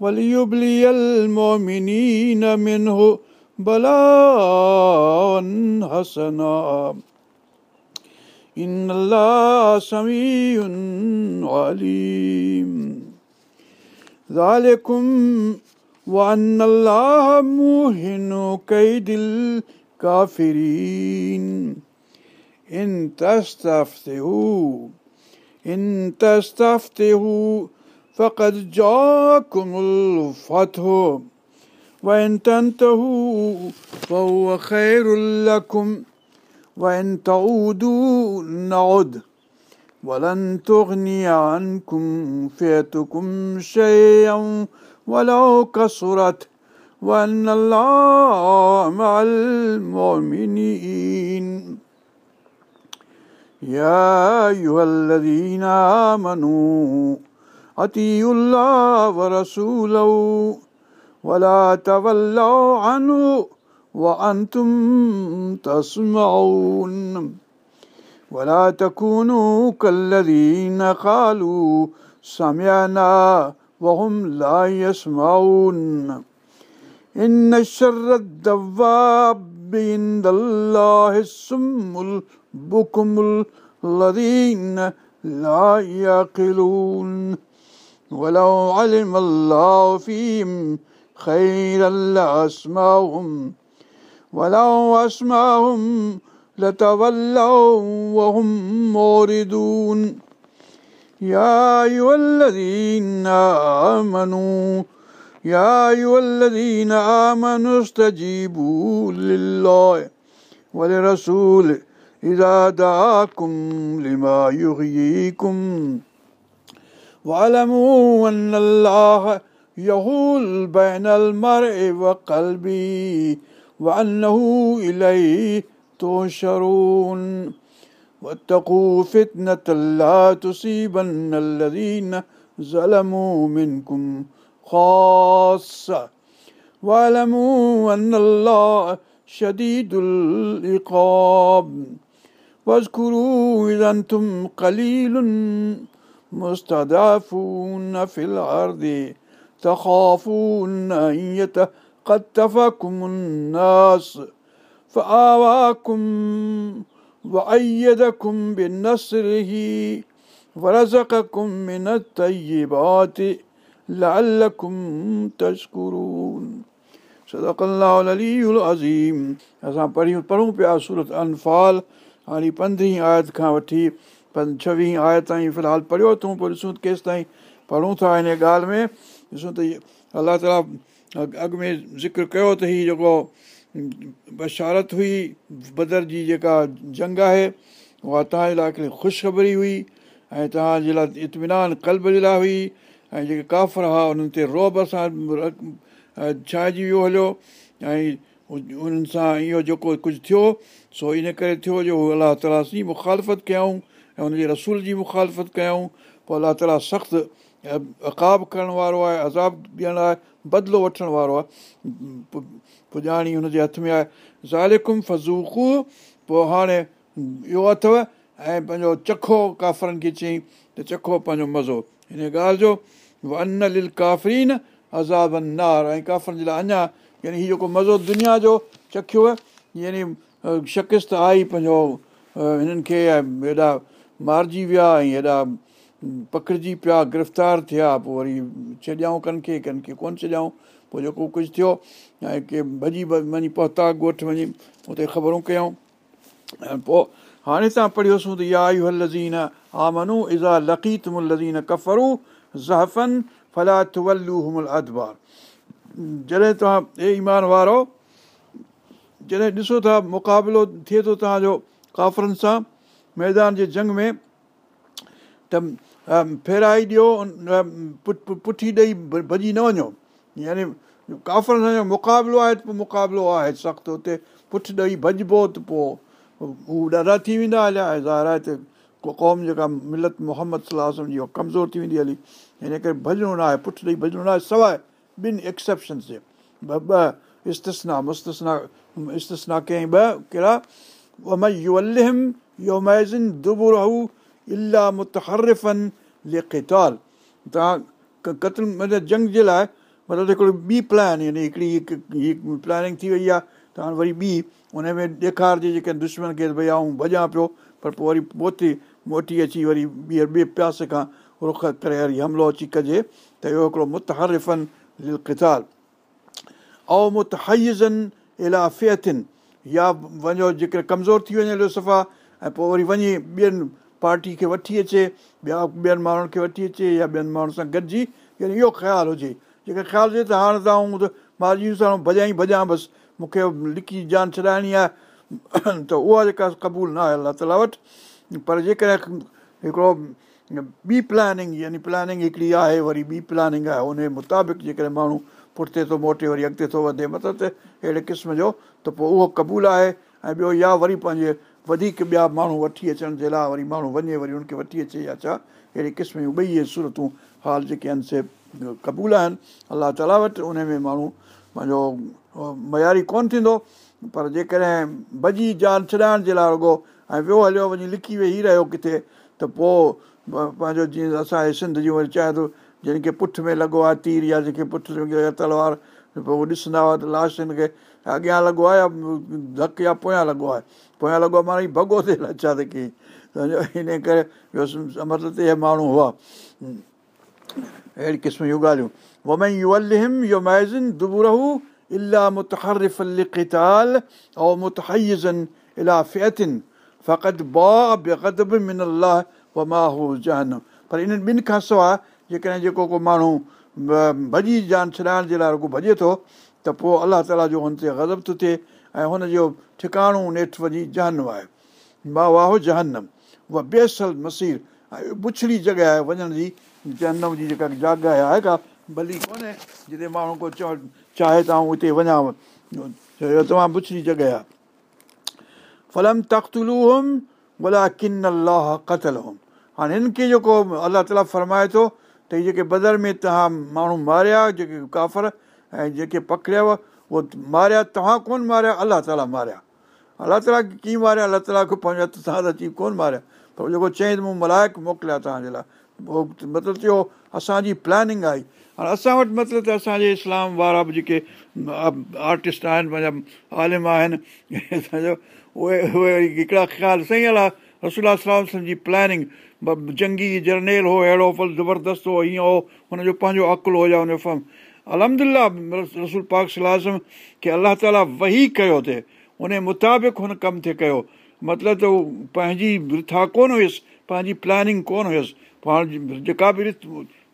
وَلْيُبْلِيَ الْمُؤْمِنِينَ مِنْهُ بَلَاءً حَسَنًا إِنَّ اللَّهَ سَمِيعٌ عَلِيمٌ ذَٰلِكُمْ وَأَنَّ اللَّهَ مُهِينُ كَيْدِ الْكَافِرِينَ إِن تَصْطَفْتَهُ إِن تَصْطَفْتَهُ فقد جاءكم الفتح وإن تنتهوا فهو خير لكم وإن تعودوا نعد ولن تغني عنكم فئتكم شيئا ولو كسرت وأن الله مع المؤمنين يا أيها الذين آمنوا أطيع الله ورسوله ولا تولوا عنه وأنتم تسمعون ولا تكونوا كالذين قالوا سمعنا وهم لا يسمعون إن الشر الدواب عند الله السم البكم الذين لا يقلون ولو علم الله فيهم خيرا لأسمعهم ولو أسمعهم لتولوا وهم موردون يا أيها الذين آمنوا يا أيها الذين آمنوا استجيبوا لله ولرسوله إذا دعاكم لما يغييكم واعلموا أن الله يهول بين المرء وقلبه وأنه إليه تُنْشَرُونَ واتقوا فتنة لا تصيبن الذين ظلموا منكم خاصة واعلموا أن الله شديد العقاب واذكروا إذا أنتم قليل مستضعفون في العرض تخافون ان يتقطفكم الناس فآواكم وأيدكم بنصره ورزقكم من الطيبات لعلكم تشكرون صدق الله العلي العظيم اسان پڙهو پڙهو پيا سوره انفال هاني 15 آيت کان وٺي पंज छवीह आए ताईं फिलहालु पढ़ियो तूं पोइ ॾिसूं केसि ताईं पढ़ूं था हिन ॻाल्हि में ॾिसूं त अलाह ताला अॻु में ज़िक्र कयो त हीअ जेको बशारत हुई बदर जी जेका जंग आहे उहा तव्हांजे लाइ हिकिड़ी ख़ुशिखबरी हुई ऐं तव्हांजे लाइ इतमिनान कल्ब जे लाइ हुई ऐं जेके काफ़र हुआ उन्हनि ते रोब सां छांइजी वियो हलियो ऐं उन्हनि सां इहो जेको कुझु थियो सो इन करे थियो जो अलाह ताला ताली मुखालफ़त कयाऊं ऐं हुनजे रसूल जी मुखालफ़त कयूं पोइ अलाह ताला सख़्तु अकाब करण वारो आहे अज़ाब ॾियणु आहे बदिलो वठणु वारो आहे पुॼाणी हुनजे हथ में आहे ज़ालिक़ुम फज़ूक़ु पोइ हाणे इहो अथव ऐं पंहिंजो चखो काफ़रनि खे चई त चखो पंहिंजो मज़ो हिन ॻाल्हि जो अन लिल काफ़रीन अज़ाब काफ़रनि जे लाइ अञा यानी हीउ जेको मज़ो दुनिया जो चखियो यानी शकिस्त आई पंहिंजो हिननि खे ऐं हेॾा मारिजी विया ऐं हेॾा पकिड़िजी पिया गिरफ़्तार थिया पोइ वरी छॾियाऊं कनि खे कनि खे कोन छॾियाऊं पोइ जेको कुझु थियो ऐं के भॼी वञी पहुता ॻोठु वञी उते ख़बरूं कयूं ऐं पोइ हाणे तव्हां पढ़ियोसीं त या याज़ीन आमनू इज़ा लकीत मुल लज़ीन कफरू ज़हफन फलातू मुल अदबार जॾहिं तव्हां हे ईमान वारो जॾहिं ॾिसो था मुक़ाबिलो थिए थो तव्हांजो काफ़रनि सां मैदान जे जंग में त फेराए ॾियो पुठी ॾेई भॼी न वञो यानी सां मुक़ाबिलो आहे त पोइ मुक़ाबिलो आहे सख़्तु हुते पुठि ॾेई भॼिबो त पोइ हू ॾाढा थी वेंदा हलिया ऐं ज़ाहिर क़ौम जेका मिलत मोहम्मद सलाहु जी कमज़ोर थी वेंदी हली हिन करे भॼणो न आहे पुठि ॾेई भॼणो आहे सवाइ ॿिनि एक्सेप्शन जे ॿ इस्तना मुस्तना इस्तना कंहिं ॿ कहिड़ा योमैज़िन इला तव्हां कतल मतिलबु जंग जे लाइ मतिलबु हिकिड़ी ॿी प्लान यानी हिकिड़ी प्लानिंग थी वई आहे त हाणे वरी ॿी उन में ॾेखारिजे जेके दुश्मन खे भई आऊं भॼां पियो पर पोइ वरी मोती मोटी अची वरी ॿीहर ॿिए प्यास खां रुख करे वरी हमिलो अची कजे त इहो हिकिड़ो ऐं इलाफ़ियतिन या वञो जेकर कमज़ोर थी वञे सफ़ा ऐं पोइ वरी वञी ॿियनि पार्टी खे वठी अचे ॿिया ॿियनि माण्हुनि खे वठी अचे या ॿियनि माण्हुनि सां गॾिजी यानी इहो ख़्यालु हुजे जेकर ख़्यालु हुजे त हाणे त हू त सां जी साण भॼाई भॼां बसि मूंखे लिखी जान छॾाइणी आहे त उहा जेका क़बूल न आहे अलाह ताला वटि पर जेकॾहिं हिकिड़ो ॿी प्लानिंग यानी प्लानिंग हिकिड़ी आहे वरी ॿी प्लानिंग आहे उनजे मुताबिक़ जेकॾहिं माण्हू पुठिते थो मोटे वरी अॻिते थो वधे मतिलबु त अहिड़े क़िस्म जो त पोइ उहो क़बूलु आहे ऐं ॿियो या वरी पंहिंजे वधीक ॿिया माण्हू वठी अचण जे लाइ वरी माण्हू वञे वरी हुनखे वठी अचे या छा अहिड़े क़िस्म जूं ॿई इहे सूरतूं हाल जेके आहिनि से क़बूल आहिनि अलाह ताला वटि उन में माण्हू पंहिंजो मयारी कोन थींदो पर जेकॾहिं भॼी जान छॾाइण जे लाइ रुॻो ऐं वियो हलियो वञी लिकी वेही रहियो किथे त पोइ पंहिंजो जीअं असांजे सिंध जूं वरी चाहे थो जंहिंखे पुठ में लॻो आहे तीर या जंहिंखे पुठ लॻी तलवार पोइ उहो ॾिसंदा हुआ त लास्ट हिनखे अॻियां लॻो आहे या धक या पोयां लॻो आहे पोयां लॻो माना भॻो थिए अछा त कई हिन करे इहे माण्हू हुआ अहिड़े क़िस्म जूं ॻाल्हियूं पर इन ॿिनि खां सवाइ जेकॾहिं जेको को माण्हू भॼी जान छॾाइण जे लाइ रुगो भॼे थो त पोइ अलाह ताला जो हुन ते ग़ज़ब थो थिए ऐं हुनजो ठिकाणो नेठि वञी जहनम आहे मा वाहो जहनम उहा बेसल मसीर ऐं पुछड़ी जॻह आहे वञण जी जहनम जी जेका जाॻ आहे का भली कोन्हे जिते माण्हू को चओ चाहे त उते वञा तमामु पुछड़ी जॻहि आहे फलम तख़्तुलू हुउमि भला किन अलाह क़तल हुम हाणे हिन खे जेको अलाह ताला फ़रमाए थो त हीअ जेके बदर में तव्हां माण्हू मारिया जेके काफ़र ऐं जेके पकड़ियव उहो मारिया तव्हां कोन मारिया अलाह ताला मारिया अलाह ताला कीअं मारिया अलाह ताला खे पंहिंजा साथ अची कोन मारिया पर जेको त मूं मलायक मोकिलिया तव्हांजे लाइ उहो मतिलबु थियो असांजी प्लॅनिंग आई हाणे असां वटि मतिलबु त असांजे इस्लाम वारा बि जेके आर्टिस्ट आहिनि पंहिंजा आलिम आहिनि असांजो उहे उहे हिकिड़ा ख़्यालु सही अला हला रसूल जी प्लॅनिंग जंगी जर्नेल हो अहिड़ो फल ज़बरदस्तु हो हीअं हो हुनजो पंहिंजो अकुलु हुजे या हुनजो फम अलहमदिला रसूल पाक सलाज़म की अलाह ताला वही कयो थिए उनजे मुताबिक़ हुन कमु थिए कयो मतिलबु त उहो पंहिंजी रिथा कोन हुयसि पंहिंजी प्लॅनिंग कोन हुयसि पाण जेका बि रीत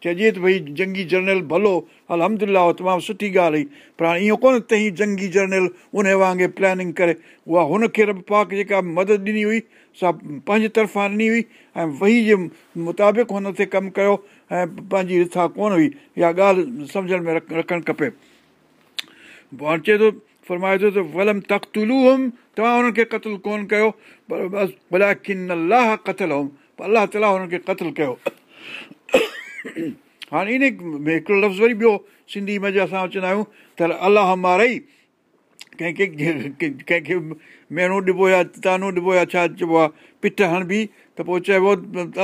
चइजे त भई जंगी जर्नल भलो अलहमदिल्ला उहो तमामु सुठी ॻाल्हि हुई पर हाणे ईअं कोन त ही जंगी जर्नल उन वांगुरु प्लॅनिंग करे उहा हुनखे रब पाक जेका मदद ॾिनी हुई सा पंहिंजे तरफ़ां ॾिनी हुई ऐं वही जे मुताबिक़ हुन ते कमु कयो ऐं पंहिंजी रिथा कोन हुई इहा ॻाल्हि सम्झण में रख रखणु खपे हाणे चए थो फ़रमाए थो त वलम तख़्तुलू हुउमि तव्हां हुननि खे क़तलु कोन कयो पर बसि भला किन अलाह लाह कतलु हुउमि अलाह ताला हुननि खे क़तलु कयो हाणे इन में हिकिड़ो लफ़्ज़ वरी ॿियो सिंधी मज़े असां चवंदा आहियूं त अलाह मारई कंहिंखे कंहिंखे मेणो ॾिबो या तानो ॾिबो या छा चइबो आहे पिठ हणबी त पोइ चइबो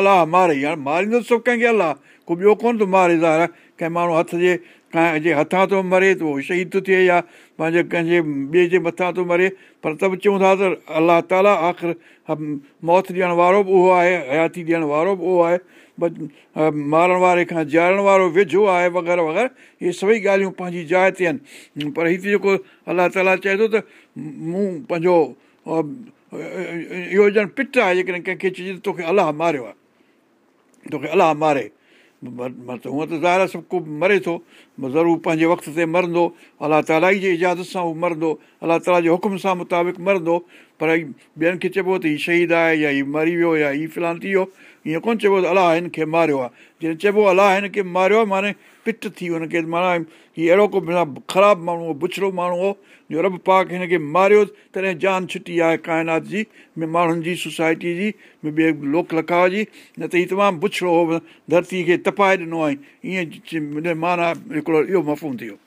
अलाह मारई हाणे मारींदो सभु कंहिंखे अलाह को ॿियो कोन्ह थो मारे ज़ार कंहिं माण्हू हथ जे कंहिं जे हथां थो मरे त उहो शहीद थो थिए या पंहिंजे कंहिंजे ॿिए जे मथां थो मरे पर त बि चऊं था त अलाह ताला आख़िर मौत ॾियण वारो बि उहो आहे हयाती ॾियण वारो बि उहो आहे मारण वारे खां जारण वारो वेझो आहे वग़ैरह वग़ैरह इहे सभई ॻाल्हियूं पंहिंजी जाइ ते आहिनि पर हिते जेको अलाह ताला चए थो त मूं पंहिंजो इहो ॼण पिट आहे जेकॾहिं कंहिंखे चइजे त तोखे अलाह मारियो आहे तोखे अलाह मारे मतिलबु हूअं त ज़ाहिर सभु को मरे थो ज़रूरु पंहिंजे वक़्त ते मरंदो अलाह ताला जी इजाज़त सां उहो मरंदो अलाह ताला जे हुकुम सां मुताबिक़ मरंदो पर ॿियनि खे चइबो त हीअ शहीद आहे या हीउ मरी वियो या हीउ फिलहाल थी वियो ईअं कोन्ह चइबो अलाह हिन खे मारियो आहे जॾहिं चइबो अलाह हिन खे मारियो आहे माने पिट थी वियो हुनखे माना की अहिड़ो को माना ख़राबु माण्हू हो बुछड़ो माण्हू हो जो रब पाक हिन खे मारियो तॾहिं जान छुटी आहे काइनात जी में माण्हुनि जी सोसाइटी जी में ॿिए लोक लखाव जी न त हीउ तमामु बुछड़ो हो धरती खे तपाए ॾिनो आहे ईअं माना हिकिड़ो इहो मफ़ूम थी वियो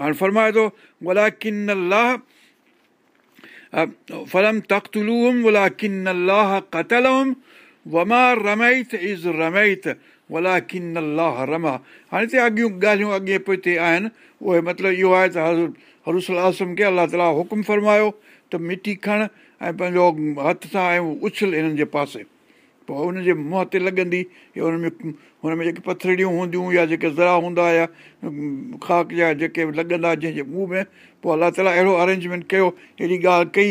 हाणे फरमाए थो फलम तख़्तुलूम कतलम वमा रमायत इज़ रमायता रमा हाणे अॻियूं ॻाल्हियूं अॻे पियो हिते आहिनि उहे मतिलबु इहो आहे त हरूसल आसम खे अलाह ताला हुकुम फ़रमायो त मिटी खण ऐं पंहिंजो हथ सां ऐं उछल हिननि जे पासे पोइ हुन जे मुंहं ते लॻंदी या हुन में हुन में जेके पथरड़ियूं हूंदियूं या जेके ज़रा हूंदा या खाक जा जेके लॻंदा जंहिंजे मुंहुं में पोइ अलाह ताला अहिड़ो अरेंजमेंट कयो अहिड़ी ॻाल्हि कई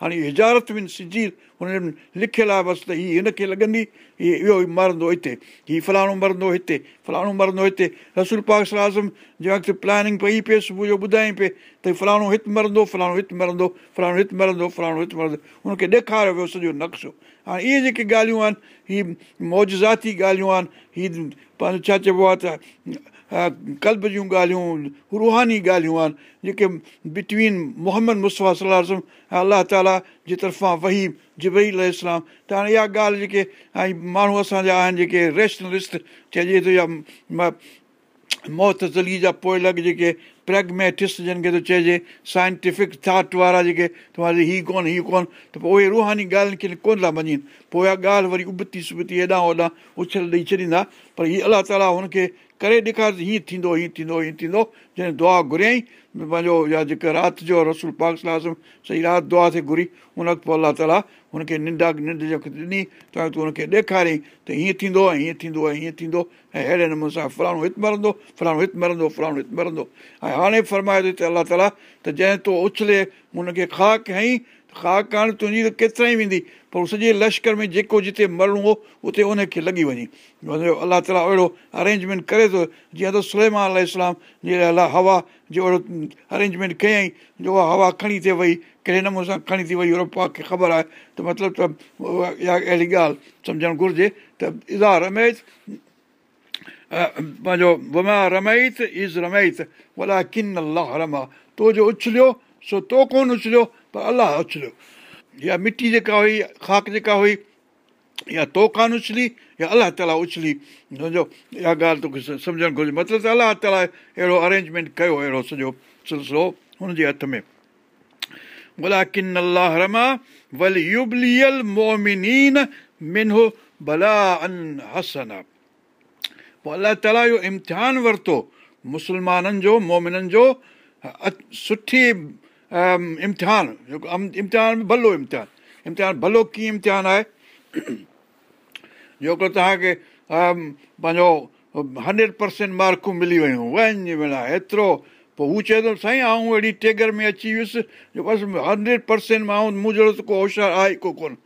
हाणे हिजारत बिन सिजीर हुननि लिखियलु आहे बसि त हीअ हिनखे लॻंदी हीअ इहो ई मरंदो हिते हीअ फलाणो मरंदो हिते फलाणो मरंदो हिते रसूल पाक सरा आज़म जे वक़्तु प्लानिंग पई पिए सुबुह जो ॿुधाई पिए त फलाणो हिते मरंदो फलाणो हिते मरंदो फलाणो हिते मरंदो फलाणो हिते मरंदो हुनखे ॾेखारियो वियो सॼो नक्शो हाणे इहे जेके ॻाल्हियूं आहिनि हीअ मौज ॻाल्हियूं आहिनि हीअ पंहिंजो छा चइबो आहे त कल्ब जूं ॻाल्हियूं रुहानी ॻाल्हियूं आहिनि जेके बिटवीन मोहम्मद मुसफ़ा सलम अलाह ताला जे तरफ़ां वही जबलाम त हाणे इहा ॻाल्हि जेके ऐं माण्हू असांजा आहिनि जेके रेशनलिस्ट चइजे थो या मौत ज़ली जा पोइ लॻ जेके प्रैगमेटिस्ट जंहिंखे थो चइजे साइंटिफिक थाट वारा जेके तव्हांजे हीउ कोन हीउ कोन त पोइ उहे रुहानी ॻाल्हियुनि खे कोन था मञनि पोइ इहा ॻाल्हि वरी उबती सुबती हेॾां होॾां उछल ॾेई छॾींदा पर हीअ अलाह ताला हुनखे करे ॾेखारि हीअं थींदो हीअं थींदो हीअं थींदो जॾहिं दुआ घुरियईं पंहिंजो या जेके राति जो रसूल पाक सलाहु सही राति दुआ ते घुरी उन वक़्तु पोइ अलाह ताला हुनखे निंडा निंड जेके ॾिनी त तूं हुनखे ॾेखारियईं त हीअं थींदो ऐं हीअं थींदो ऐं हीअं थींदो ऐं अहिड़े नमूने सां फलाणो हित मरंदो फलाणो हित मरंदो फलाणो हित मरंदो ऐं हाणे फरमाए थो हिते अलाह ताला त जंहिं तूं उछले हुनखे खाक हईं ख़ा तुंहिंजी त केतिरा ई वेंदी पर सॼे लश्कर में जेको जिते मरणो हो उते उनखे लॻी वञे वञी अलाह ताला अहिड़ो अरेंजमेंट करे थो जीअं त सुलेमा अला हवा जो अहिड़ो अरेंजमेंट कयईं जो उहा हवा खणी थिए वई कहिड़े नमूने सां खणी थी वई यूरोप खे ख़बर आहे त मतिलबु त इहा अहिड़ी ॻाल्हि सम्झणु घुरिजे त इज़ा रमायत पंहिंजो वमा रमायत इज़ रमायता किन अलाह रमा तो जो उछलियो सो तो कोन उछलियो पर अलाह उछलियो या मिटी जेका हुई खाक जेका हुई या तो कान उछली या अलाह ताला उछली इहा ॻाल्हि तोखे सम्झणु घुरिजे मतिलबु अहिड़ो अरेंजमेंट कयो ताला इहो इम्तिहान वरितो मुसलमाननि जो मोमिननि जो सुठी इम्तिहान जेको इम्तिहान भलो इम्तिहान इम्तिहान भलो कीअं इम्तिहान आहे जेको तव्हांखे पंहिंजो हंड्रेड पर्सेंट मार्कूं मिली वियूं उहे आहिनि एतिरो पोइ हू चए थो साईं आऊं अहिड़ी टेगर में अची वियुसि जो बसि हंड्रेड पर्सेंट मां मुंहिंजो त को होशियारु आहे ई कोन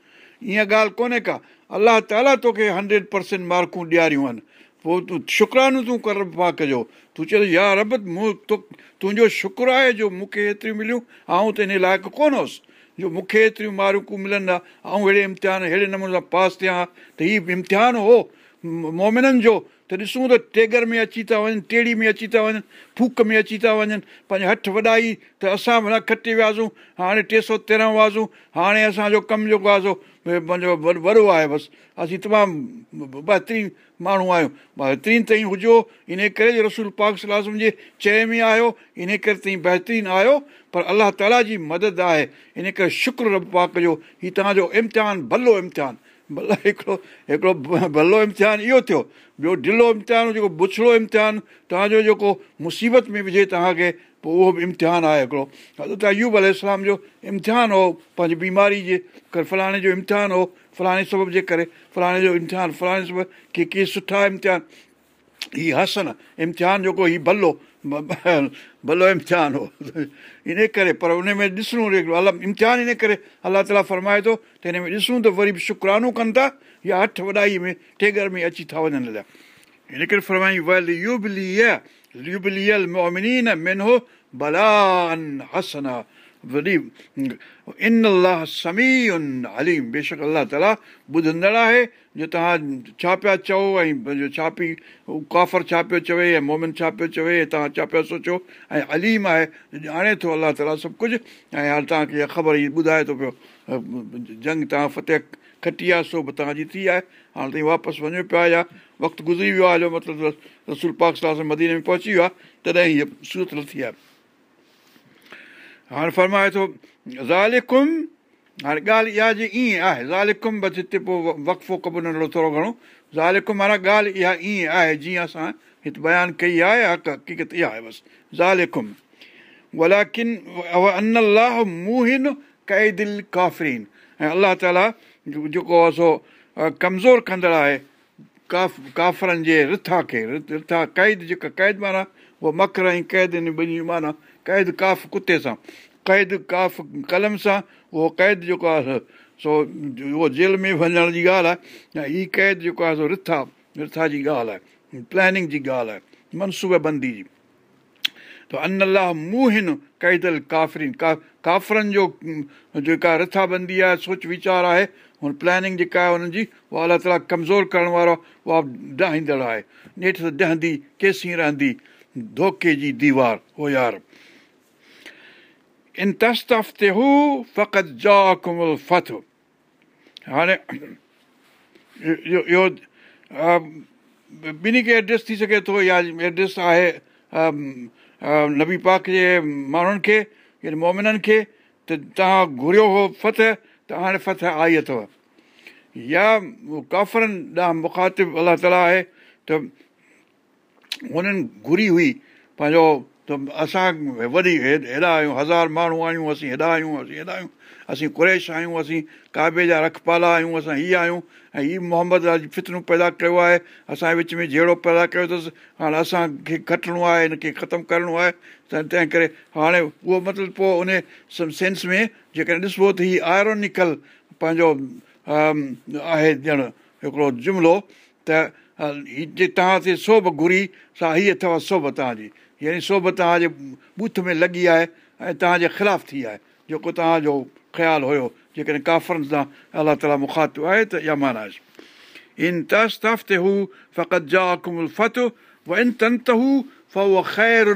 ईअं ॻाल्हि कोन्हे का अलाह ताला तोखे हंड्रेड मार्कूं ॾियारियूं आहिनि पोइ तूं शुकरानो तूं कर पाक जो तूं चए या रब मूं तो तुंहिंजो शुकुरु आहे जो मूंखे हेतिरियूं मिलियूं ऐं त हिन लाइक़ु कोन हुउसि जो मूंखे हेतिरियूं मारकूं मिलंदा ऐं अहिड़े इम्तिहान अहिड़े नमूने सां पास थियां हा त हीउ इम्तिहान हो मोमिननि जो त ॾिसूं त टेगर में अची था वञनि टेड़ी में अची था वञनि फूक में अची था वञनि पंहिंजे हथु वॾाई त असां माना खटे वियासीं हाणे टे सौ तेरहं वियासीं हाणे असांजो कमु जेको आहे वॾो आहे बसि असीं तमामु बहितरीनु माण्हू आहियूं बहितरीनु ताईं हुजो इन करे रसूल पाक सलाह जे चए में आहियो इन करे ताईं बहितरीनु आहियो पर अलाह ताला जी मदद आहे इन करे शुक्र पाक जो हीउ तव्हांजो इम्तिहान भलो इम्तिहान भला हिकिड़ो हिकिड़ो भलो इम्तिहान इहो थियो ॿियो ढिलो इम्तिहान जेको पुछड़ो इम्तिहान तव्हांजो जेको मुसीबत में विझे तव्हांखे पोइ उहो बि इम्तिहान आहे हिकिड़ो हलो तव्हां इहो जो इम्तिहान हो पंहिंजी बीमारी जे फलाणे जो इम्तिहान हो फलाणे सबबु जे करे फलाणे जो इम्तिहान फलाणे सबबु के कीअं सुठा इम्तिहान हीअ हसन इम्तिहान जेको हीउ भलो भलो इम्तिहान हो इन करे पर उन में अला इम्तिहान इन करे अलाह ताला फ़रमाए थो त हिन में ॾिसूं त वरी बि शुकरानो कनि था या अठ वॾाई में टे घर में अची था वञनि लाइ इन करे वॾी इन अलाह समी उन हलीम बेशक अलाह ताला ॿुधंदड़ आहे जो तव्हां छा पिया चओ ऐं पंहिंजो छा पी काफ़र छा पियो चवे ऐं मोमिन छा पियो चवे तव्हां छा पिया सोचियो ऐं अलीम आहे ॼाणे थो अलाह ताला सभु कुझु ऐं हाणे तव्हांखे इहा ख़बर ई ॿुधाए थो पियो जंग तव्हां फ़तेह खटी आहे सो बि तव्हांजी थी आहे हाणे ताईं वापसि वञो पिया या वक़्तु गुज़री वियो आहे मतिलबु रसूल पाक साह मदीने में पहुची वियो आहे तॾहिं हीअ सूरत थी आहे हाणे फरमाए थो हाणे ॻाल्हि इहा ईअं आहे ज़ालिकुम बसि हिते पोइ वक़फ़ो कबो थोरो घणो ज़ाल ॻाल्हि इहा ईअं आहे जीअं असां हिते बयानु कई आहे अलाह ताला जेको आहे सो कमज़ोर कंदड़ आहे काफ़ काफ़रनि जे रिथा खे क़ैद माना उहो मखर ऐं क़ैद क़ैद काफ़ कुते सां क़ैद काफ़ कलम सां उहो क़ैद जेको आहे सो उहो जेल में वञण जी ॻाल्हि आहे ऐं ई क़ैद जेको आहे सो रिथा रिथा जी ॻाल्हि आहे प्लॅनिंग जी ॻाल्हि आहे मनसूबेबंदी जी त अन अलाह मुहिन क़ैदल काफ़रीन का काफ़रनि जो जेका रिथाबंदी आहे सोच वीचारु आहे हुन प्लॅनिंग जेका आहे हुननि जी उहा अलाह ताला कमज़ोरु करण वारो आहे उहा ॾहींदड़ आहे नेठि त ॾहंदी केसीं रहंदी धोके जी दीवार हो यार इन तस्तफ़ते हू फ़ति जा कुमल फ़तो हाणे इहो ॿिन्ही खे एड्रेस थी सघे थो या एड्रेस आहे नबी पाक जे माण्हुनि खे या मोमिननि खे त तव्हां घुरियो हो फ़त त हाणे फ़त आई अथव या काफ़रनि ॾांहुं मुखातिबु अलाह ताला आहे त हुननि घुरी हुई पंहिंजो त असां वॾी हेॾा आहियूं हज़ार माण्हू आहियूं असीं हेॾा आहियूं असीं हेॾा आहियूं असीं कुरेश आहियूं असीं काबे जा रखपाला आहियूं असां हीअ आहियूं ऐं हीअ मोहम्मद अॼु फित्रू पैदा कयो आहे असांजे विच में जहिड़ो पैदा कयो अथसि हाणे असांखे खटिणो आहे हिनखे ख़तमु करिणो आहे त तंहिं करे हाणे उहो मतिलबु पोइ उन सेंस में जेकॾहिं ॾिसबो त हीअ आयरोनिकल पंहिंजो आहे ॼण हिकिड़ो जुमिलो त हीअ तव्हां ते सोभ घुरी सां हीअ अथव सोभ तव्हांजी यानी सोभ तव्हांजे बूथ में लॻी आहे ऐं तव्हांजे ख़िलाफ़ु थी आहे जेको तव्हांजो ख़्यालु हुयो जेकॾहिं काफ़रनि सां अलाह ताला मुखात आहे त या महाराज इन हू तस्तक़ति जा ख़ैरु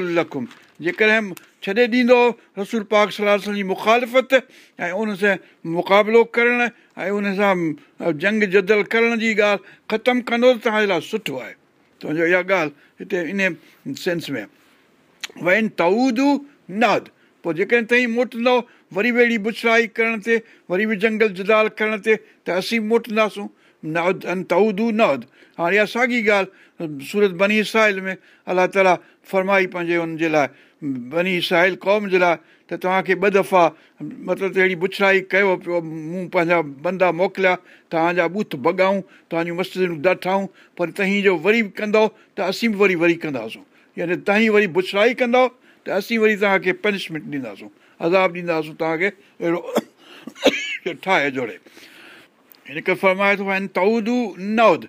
जेकॾहिं छॾे ॾींदो रसूल पाक सलाह जी मुखालफ़त ऐं उन सां मुक़ाबिलो करणु ऐं उन सां जंग जदल करण जी ॻाल्हि ख़तमु कंदो त तव्हांजे लाइ सुठो आहे तुंहिंजो इहा ॻाल्हि हिते इन सेंस में वैन न अदि पोइ जेकॾहिं तव्हीं मोटंदव वरी बि अहिड़ी पुछराई करण ते वरी बि जंगल जुदाल करण ते त असीं मोटंदासूं मोटंदासीं अन अंतू नाद हाणे इहा साॻी ॻाल्हि सूरत बनी साहिल में अलाह ताला फरमाई पंहिंजे हुनजे लाइ बनी साहिल कौम जे लाइ त तव्हांखे ॿ दफ़ा मतिलबु त अहिड़ी पुछराई कयो पियो मूं पंहिंजा बंदा मोकिलिया तव्हांजा ॿूथ भॻाऊं तव्हांजूं मस्जिदूं दठाऊं पर तव्हीं जो वरी बि कंदव त असीं बि वरी वरी कंदासूं यानी तव्हां वरी बुछराई कंदव त असीं वरी तव्हांखे पनिशमेंट ॾींदासूं अदा ॾींदासूं तव्हांखे अहिड़ो ठाहे जोड़े हिन करे फ़रमाए थो आहिनि तऊदू नओद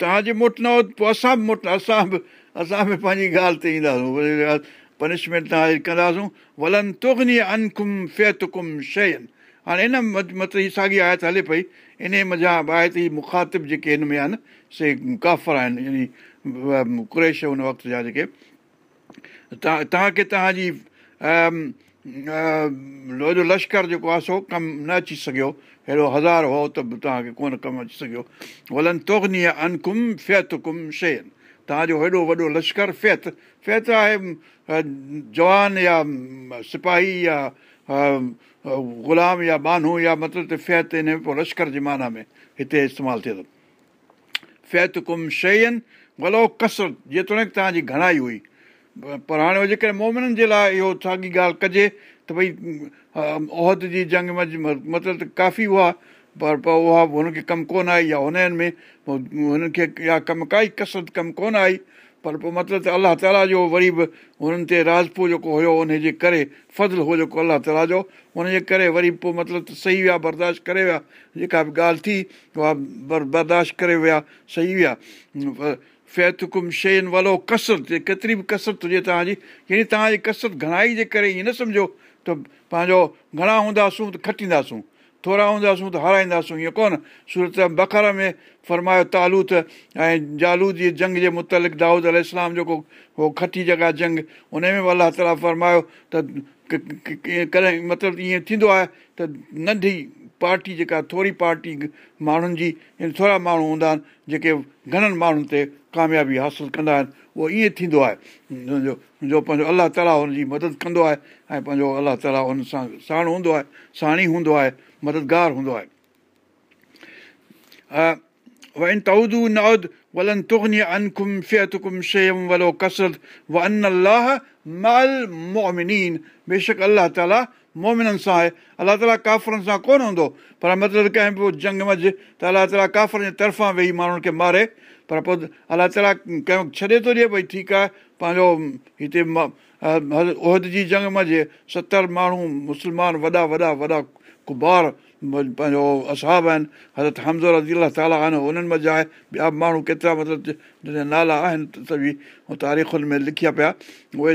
तव्हांजे मोट नाउद पोइ असां बि मोट असां बि असां बि पंहिंजी ॻाल्हि ते ईंदासीं पनिशमेंट तव्हां कंदासूं वलन तुगनी अनकुम फेतुकुम शइ हाणे इन मतिलबु हीअ साॻी आयत हले पई इन मज़ा बि आहे त मुखातिबु जेके हिन में आहिनि से काफ़र आहिनि यानी क्रेश हुन वक़्त जा जेके तव्हांखे तव्हांजी लश्कर जेको आहे सो कमु न अची सघियो हेॾो हज़ार हो त बि तव्हांखे कोन कमु अची सघियो वलनि तोगन अनकुम फैत कुम शयुनि तव्हांजो हेॾो वॾो लश्कर फैत फैत आहे जवान या सिपाही या गुलाम या बानू या मतिलबु त फैत इन पोइ लश्कर जे माना में हिते इस्तेमालु थिए थो फैत कुम शयुनि भलो कसरत जेतोणीकि तव्हांजी घणाई हुई पर हाणे जेकॾहिं मोमिननि जे लाइ इहो साॻी ॻाल्हि कजे त भई उहिद जी जंग में मतिलबु त काफ़ी हुआ पर पोइ उहा बि हुनखे कमु कोन आई या हुननि में हुननि खे या कमु काई कसरत कमु कोन आई पर पोइ मतिलबु त अलाह ताला जो वरी बि हुननि ते राज़पो जेको हुयो उनजे करे फ़ज़ुलु हुओ जेको अलाह ताला जो हुनजे करे वरी पोइ मतिलबु त सही विया बर्दाश्त करे विया जेका बि ॻाल्हि थी उहा बर बर्दाश्त करे विया सही विया फैतुकुम शयुनि वलो कसरत केतिरी बि कसरत हुजे तव्हांजी यानी तव्हांजी कसरत घणाई जे करे ईअं न सम्झो त पंहिंजो घणा हूंदासूं त खटींदासूं थोरा हूंदासूं त हाराईंदासूं ईअं कोन सूरत बखर में फ़रमायो तालूत ऐं जालू जी जंग जे मुतलिक़ दाऊद अल इस्लाम जेको उहो खटी जॻह जंग उन में बि अलाह ताला फरमायो त कॾहिं मतिलबु ईअं थींदो आहे त नंढी पार्टी जेका थोरी पार्टी माण्हुनि जी थोरा माण्हू हूंदा आहिनि जेके घणनि माण्हुनि ते कामयाबी हासिलु कंदा आहिनि उहो ईअं थींदो आहे हुनजो जो पंहिंजो अलाह ताला हुनजी मदद कंदो आहे ऐं पंहिंजो अलाह ताला हुन सां साण हूंदो आहे साणी हूंदो आहे मददगारु हूंदो आहे वन तऊदू अन कुम शेम वलो कसरत व अन अलाह शे मोमिनीन बेशक अलाह ताला मोमिननि सां आहे अलाह ताला काफ़रनि सां कोन हूंदो पर मतिलबु कंहिं बि जंग मझ त अलाह ताला काफ़रनि जे तरफ़ां वेही माण्हुनि खे मारे पर पोइ अलाह ताला कयूं छॾे थो ॾिए भई ठीकु आहे पंहिंजो हिते उहिद जी जंग सतरि माण्हू मुस्लमान वॾा वॾा वॾा कुबार पंहिंजो असाब आहिनि हज़रत हमज़ो रज़ी अलाह ताला आहिनि उन्हनि मज़ आहे ॿिया बि माण्हू केतिरा मतिलबु जंहिंजा नाला आहिनि त तारीख़ुनि में लिखिया पिया उहे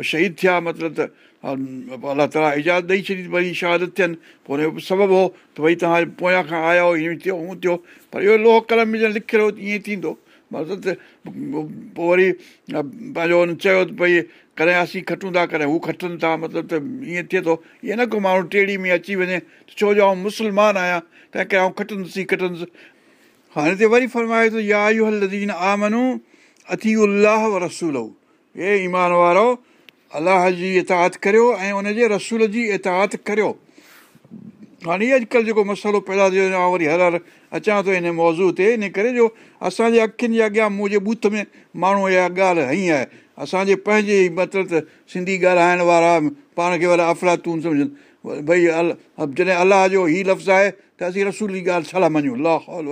शहीद थिया मतिलबु त अलाह ताला इजाद ॾेई छॾी वरी शहादत थियनि पोइ हुनजो सबबु हो त भई तव्हां पोयां खां आया आहियो हीअं थियो हूअं थियो पर इहो लोह कलम में लिखियलु हो त ईअं थींदो मतिलबु पोइ वरी पंहिंजो हुन चयो त भई कॾहिं असीं खटूं था कॾहिं हू खटनि था मतिलबु त ईअं थिए थो ईअं न को माण्हू टेड़ी में अची वञे त छो जो आउं मुस्लमान आहियां तंहिं करे आउं खटंदुसि ई खटंदुसि हाणे वरी फरमाए थो तदीन आमनू अथी उल्हाह रसूल हे ईमान वारो अलाह जी इताद करियो ऐं उन जे रसूल जी इताद करियो हाणे अॼुकल्ह जेको मसालो पैदा थियो आहे वरी हर हर अचां थो हिन मौज़ू ते इन करे जो असांजे अखियुनि जे अॻियां मुंहिंजे बूथ में माण्हू इहा ॻाल्हि हई आहे असांजे पंहिंजे ई मतिलबु त सिंधी ॻाल्हाइण वारा पाण खे वरी अफ़रातून सम्झनि भई अल जॾहिं अलाह जो हीउ लफ़्ज़ु आहे त असीं रसूल जी ॻाल्हि छा था मञूं लाहौल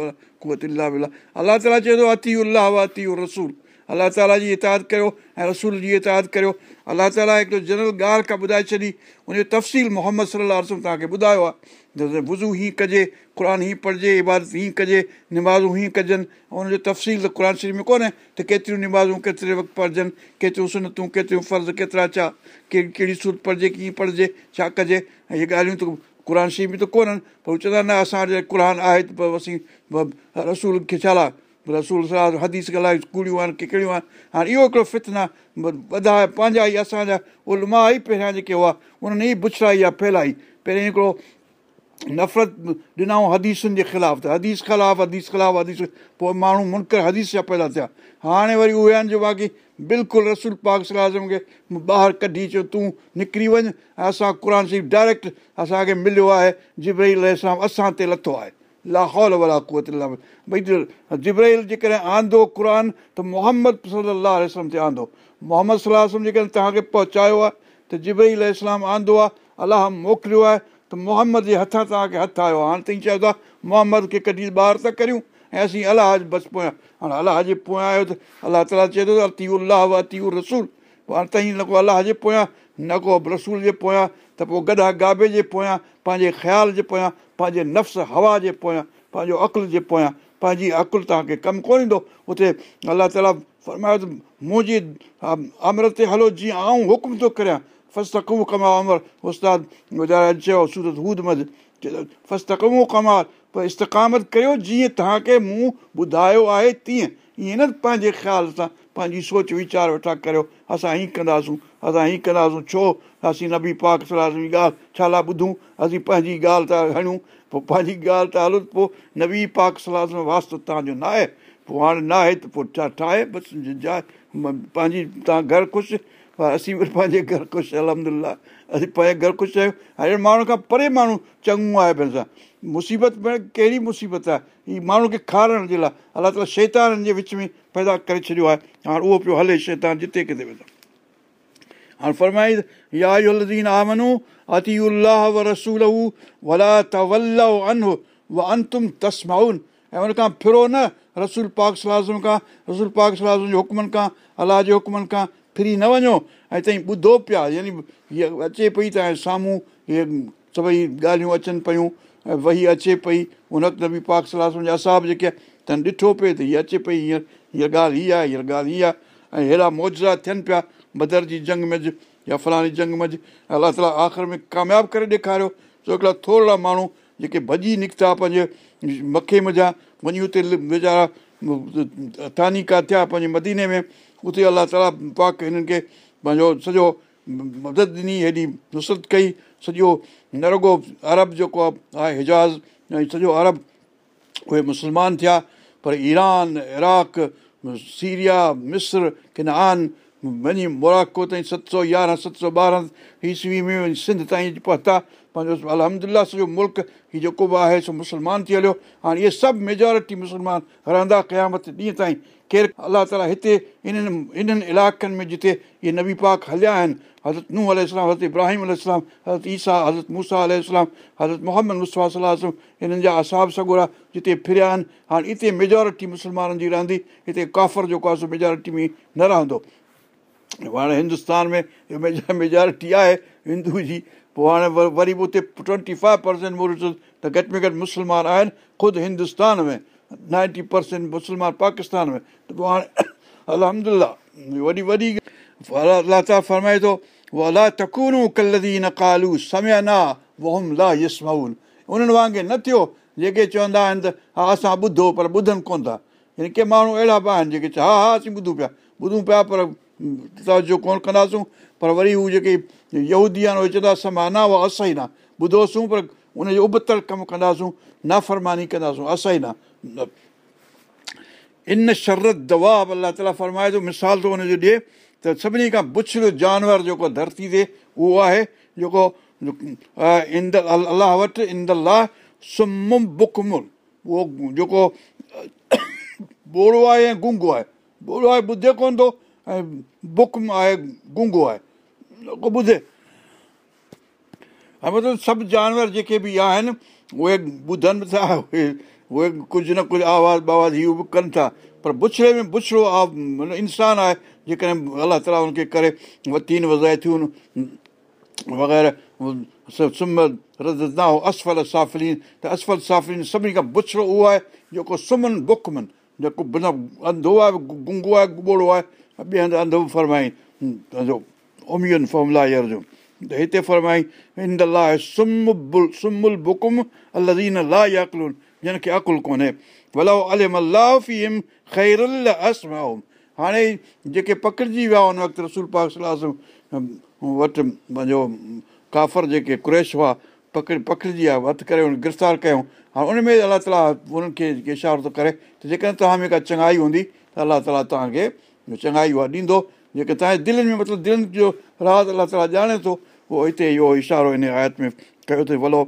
अलाह ताला चए थो अती उल्लाह वाह अती उहो रसूल अलाह ताला जी इताद कयो ऐं रसूल जी इताद करियो अलाह ताला हिकिड़ो जनरल ॻाल्हि खां ॿुधाए छॾी उनजो तफ़सील मोहम्मद सलाहु रसमल तव्हांखे ॿुधायो आहे वुज़ू हीअं कजे क़ुर हीअं पढ़जे इबादत हीअं कजे निमाज़ूं हीअं कजनि ऐं हुनजो तफ़सील त क़ुर शरीफ़ में कोन्हे त केतिरियूं निमाज़ूं केतिरे वक़्तु पढ़जनि केतिरियूं सुनतूं केतिरियूं फ़र्ज़ु केतिरा छा कहिड़ी कहिड़ी सूरत पढ़जे कीअं पढ़िजे छा कजे ऐं इहे ॻाल्हियूं त क़ुर शरीफ़ में त कोन्हनि पर हू चवंदा आहिनि न असां क़ुर आहे त पोइ असीं रसूल खे छा आहे रसूल सलाह हदीस ॻाल्हाए कूड़ियूं आहिनि किकड़ियूं आहिनि हाणे इहो हिकिड़ो फितिना वधाए पंहिंजा ई असांजा उलमा ई पहिरियां जेके हुआ उन्हनि ई भुछाई आहे फैलाई पहिरियों हिकिड़ो नफ़रत ॾिनऊं हदीसुनि जे ख़िलाफ़ु त हदीस ख़िलाफ़ु हदीस ख़िलाफ़ु हदीस पोइ माण्हू मुनकर हदीस जा पैदा थिया हाणे वरी उहे आहिनि जो बाक़ी बिल्कुलु रसूल पाक सलाज़म खे ॿाहिरि कढी अचो तूं निकिरी वञु ऐं असां क़ुर शरीफ़ डायरेक्ट असांखे मिलियो आहे जिबरी भई असां ते लथो आहे लाहौल वला कु भई जिब्रैल जेकॾहिं आंदो क़ुर त मोहम्मद सलाहु आल ते आंदो मोहम्मद सलाहु जेकॾहिं तव्हांखे पहुचायो आहे त जिब्रैल इस्लाम आंदो आहे अलाह मोकिलियो आहे त मोहम्मद जे हथां तव्हांखे हथु आयो आहे हाणे ताईं चयो था मोहम्मद खे कॾहिं ॿार था करियूं ऐं असीं अलाह जे बच पोयां हाणे अलाह जे पोयां आयो त अलाह ताला चए थो अलीऊ अलाह वाह ती उ रसूल हाणे ताईं न को अलाह जे पोयां न को रसूल जे पोयां त पोइ गॾा गाबे जे पोयां पंहिंजे ख़्याल जे पोयां पंहिंजे नफ़्स हवा जे पोयां पंहिंजो अकुल जे पोयां पंहिंजी अक़ुलु तव्हांखे कमु कोन ईंदो उते अलाह ताला फरमायो त मुंहिंजी अमर ते हलो जीअं आऊं हुकुम थो करियां फस तकवूं कमारु अमर उस्तादु चयो सूरत हूदम चयो फस तकवूं कमारु पर इस्तकामत कयो जीअं तव्हांखे मूं ॿुधायो आहे तीअं ईअं न पंहिंजे ख़्याल सां पंहिंजी सोच वीचार वेठा करियो असां हीअं कंदासूं असां हीअं कंदासूं छो असीं नबी पाक सलाह जी ॻाल्हि छा ला ॿुधूं असीं पंहिंजी ॻाल्हि था हणूं पोइ पंहिंजी ॻाल्हि था हलूं पोइ नबी पाक सलाह में वास्तो तव्हांजो न आहे पोइ हाणे न आहे त पोइ छा ठाहे बसि जाए पंहिंजी तव्हां घर ख़ुशि पर असीं पंहिंजे घर ख़ुशि अलहमदिला असीं पंहिंजे घर ख़ुशि आहियूं हाणे माण्हू खां परे माण्हू चङो आहे पंहिंजा मुसीबत में कहिड़ी मुसीबत आहे हीअ माण्हू खे खारण जे लाइ अलाह ताला शैताननि जे विच में पैदा करे छॾियो आहे हाणे उहो पियो हले शैतान जिते किथे वेंदो हाणे फरमाई यादीन अती व व रसूल वला त अन अंतुम तस्माउन ऐं उनखां फिरो न रसूल पाक सलाज़म खां रसूल पाक सलाज़म जे हुकमनि खां अलाह जे हुकमनि खां फिरी न वञो ऐं तई ॿुधो पिया यानी हीअ अचे पई त साम्हूं इहे सभई ॻाल्हियूं अचनि पियूं ऐं वेही अचे पई उन बि पाक सलाह असां जेके तन ॾिठो पिए त हीअ अचे पई हींअर हीअ ॻाल्हि हीअ आहे हीअ ॻाल्हि हीअ आहे ऐं अहिड़ा मौजा थियनि पिया बदर जी जंग मज़ या फलाणी जंग मिज अलाह ताला आख़िर में कामयाबु करे ॾेखारियो हिकिड़ा थोरा माण्हू जेके भॼी निकिता पंहिंजे मखे मा वञी उते वेचारा का थिया पंहिंजे मदीने में उते अलाह ताला पाक हिननि खे पंहिंजो सॼो मदद ॾिनी हेॾी नुसरत कई सॼो न नरगो अरब जेको आहे हिजाज़ ऐं सॼो अरब उहे मुस्लमान थिया पर ईरान इराक सीरिया मिस्र किन आन वञी मोराको ताईं सत सौ यारहं सत सौ ॿारहं ईस्वी में वञी सिंध ताईं पहुता पंहिंजो अलहमिला सॼो मुल्क़ हीउ जेको बि आहे सो मुस्लमान थी हलियो हाणे इहे सभु मेजॉरिटी मुस्लमान रहंदा क़यामत ॾींहं ताईं केरु अलाह ताला हिते इन्हनि इन्हनि इलाइक़नि में जिते इहे नबी पाक हलिया आहिनि हज़रत नू अलाम हज़रत इब्राहिम अलाम हज़रत ईसा हज़रत मूसा अलाम हज़रत मोहम्मद सलाहु इन्हनि जा असाब सगोरा जिते फिरिया आहिनि हाणे हिते मेजॉरिटी मुस्लमाननि जी रहंदी हिते काफ़र जेको आहे सो मेजॉरिटी में न रहंदो हाणे हिंदुस्तान में मेजॉरिटी आहे हिंदू जी पोइ हाणे वरी बि उते ट्वंटी फाइव परसेंट मोड त घटि में घटि मुस्लमान आहिनि ख़ुदि हिंदुस्तान में नाइंटी परसेंट मुस्लमान पाकिस्तान में त पोइ हाणे अलहमिल्ला वॾी वॾी अलाह ताल फरमाए थो अला तकूनू कलदी न कालू वोम ला यस्माउल उन्हनि वांगुरु न थियो जेके चवंदा आहिनि त हा असां ॿुधो पर ॿुधनि कोन था यानी के माण्हू अहिड़ा बि आहिनि जेके चा हा हा असीं ॿुधूं पिया ॿुधूं पिया पर तवजो कोन कंदासूं पर वरी हू जेके यहूदी आहिनि उहे चवंदा समाना उहा असां ई न ॿुधोसूं पर उनजो उबतल कमु कंदासूं नाफ़रमानी कंदासूं असां ई न इन शरत दवा बि अलाह ताला फरमाए थो मिसाल थो हुनजो ॾिए त सभिनी खां बुछड़ो जानवर जेको धरती ते उहो आहे जेको इंद अलाह वटि इंद अलाह सुम बुख उहो जेको बोड़ो आहे ऐं गुंगो आहे बोड़ो आहे ॿुधे कोन थो ऐं बुखम आहे गुंगो आहे ॿुधे ऐं मतिलबु सभु जानवर जेके बि आहिनि उहे ॿुधनि था उहे उहे कुझु न कुझु आवाज़ु बवाज़ इहो बि कनि था पर बुछड़े में बुछड़ो आ इंसानु आहे जेकॾहिं अलाह ताला हुनखे करे वतीन वज़ाए थियुनि वग़ैरह सुम रज़ न असफल साफ़ली त असफल साफ़िल सभिनी खां बुछड़ो उहो आहे जेको सुम्हनि बुखमन जेको बिना अंधो आहे गुंगो आहे बोड़ो आहे ॿिए हंधि अंधो बि फरमाइनि तव्हांजो उम्यून फॉर्मला जो त हिते फर्माईंदुकुम अलाए जिन खे अकुल कोन्हे ख़ैर हाणे जेके पखिड़िजी विया हुन वक़्तु रसूल पाक सलाह वटि पंहिंजो काफ़र जेके क्रेश हुआ पकिड़ि पखिड़िजी विया हथु करे हुन गिरफ़्तार कयूं हाणे उनमें अलाह ताला उन्हनि खे इशारो थो करे त जेकॾहिं तव्हां में का चङाई हूंदी त अलाह ताला तव्हांखे चङाई उहा ॾींदो जेके तव्हांजे दिलनि में मतिलबु दिलनि जो राहत अलाह ताला ॼाणे थो पोइ हिते इहो इशारो इन आयत में कयो अथई वलो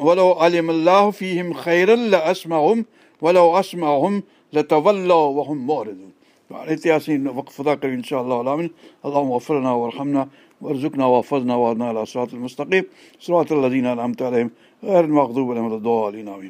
वलो अलिम अलाह फ़ीहिम ख़ैरल ल असमाहुम वलो असमाहुम लतवलो वहुम मोहरदून हाणे हिते असीं वक़्फ़ु था कयूं इनशा अलाह वफ़रना वरहमना وارزقنا واحفظنا واهدنا على صراط المستقيم सरातल الذين انعمت عليهم غير المغضوب